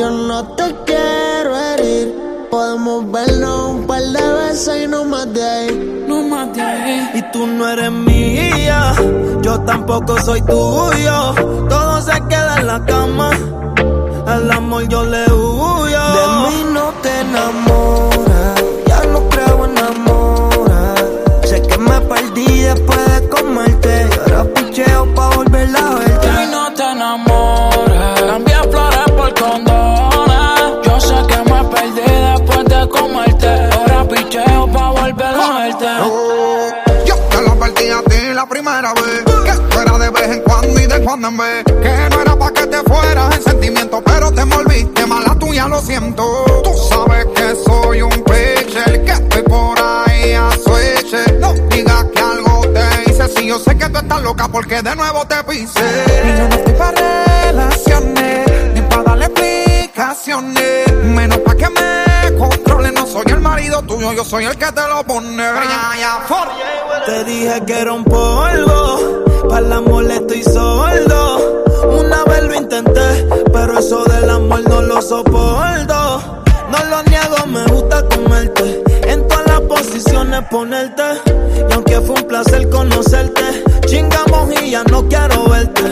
Yo no te quiero herir. Podemos vernos un par de veces y no más de ahí. No más de ahí. Y tú no eres mía, yo tampoco soy tuyo. Todo se queda en la cama. Al amor yo le huyo. De mí no te enamoras, ya no creo en amor. Sé que me perdí después de comerte. Verte. Yo te lo advertí a ti la primera vez. Que esto era de vez en cuando y de cuando en vez. Que no era pa' que te fueras en sentimiento Pero te envolviste, mala tuya, lo siento. Tú sabes que soy un pitcher Que estoy por ahí a switch No digas que algo te hice Si yo sé que tú estás loca porque de nuevo te pise. Y yo no estoy pa' relaciones Ni pa' darle explicaciones yo soy el que te lo pone. Te dije que era un polvo, para el amor le estoy sordo. Una vez lo intenté, pero eso del amor no lo soporto. No lo niego, me gusta comerte, en todas las posiciones ponerte. Y aunque fue un placer conocerte, chingamos y ya no quiero verte.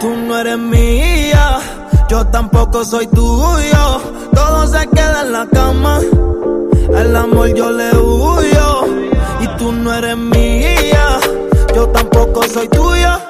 Tú no eres mía, yo tampoco soy tuyo. Todo se queda en la cama. Al amor yo le huyo y tú no eres mía. Yo tampoco soy tuya.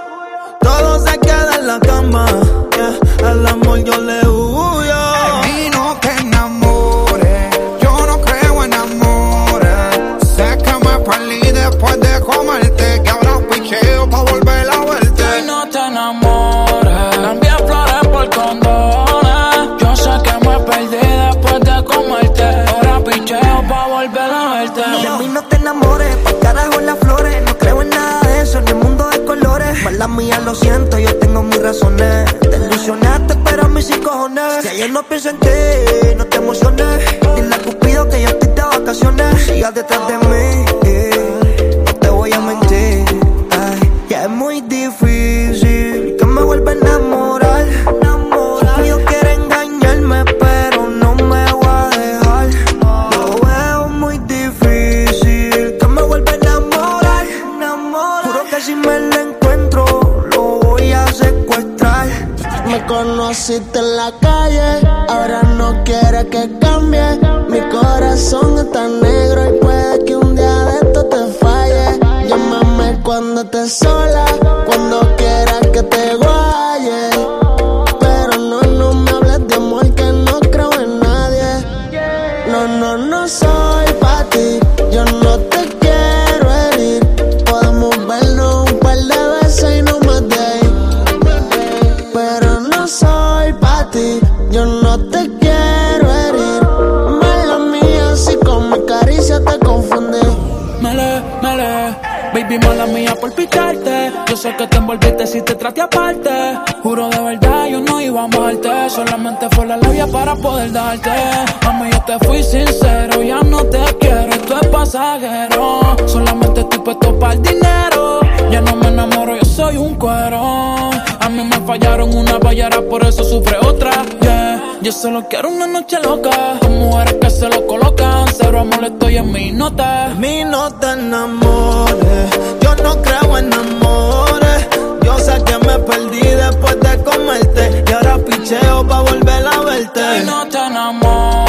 Pienso no te emociones. Dile a Cupido que yo estoy de vacaciones. Sigas detrás de mí, no te voy a mentir. Ay, ya es muy difícil conociste en la calle, ahora no quiere que cambie. Mi corazón está negro y puede que un día de esto te falle. Llámame cuando estés sola, baby mala mía por picarte. Yo sé que te envolviste si te traté aparte. Juro de verdad, yo no iba a amarte. Solamente fue la labia para poder darte. Mami, yo te fui sincero, ya no te quiero, esto es pasajero. Solamente estoy puesto para el dinero. Ya no me enamoro, yo soy un cuero. A mí me fallaron una ballera, por eso sufre otra. Yo solo quiero una noche loca. Con mujeres que se lo colocan. Cero amor, estoy en mi nota. De mí no te enamores, yo no creo en amores. Yo sé que me perdí después de comerte y ahora picheo pa' volver a verte. Y no te enamores.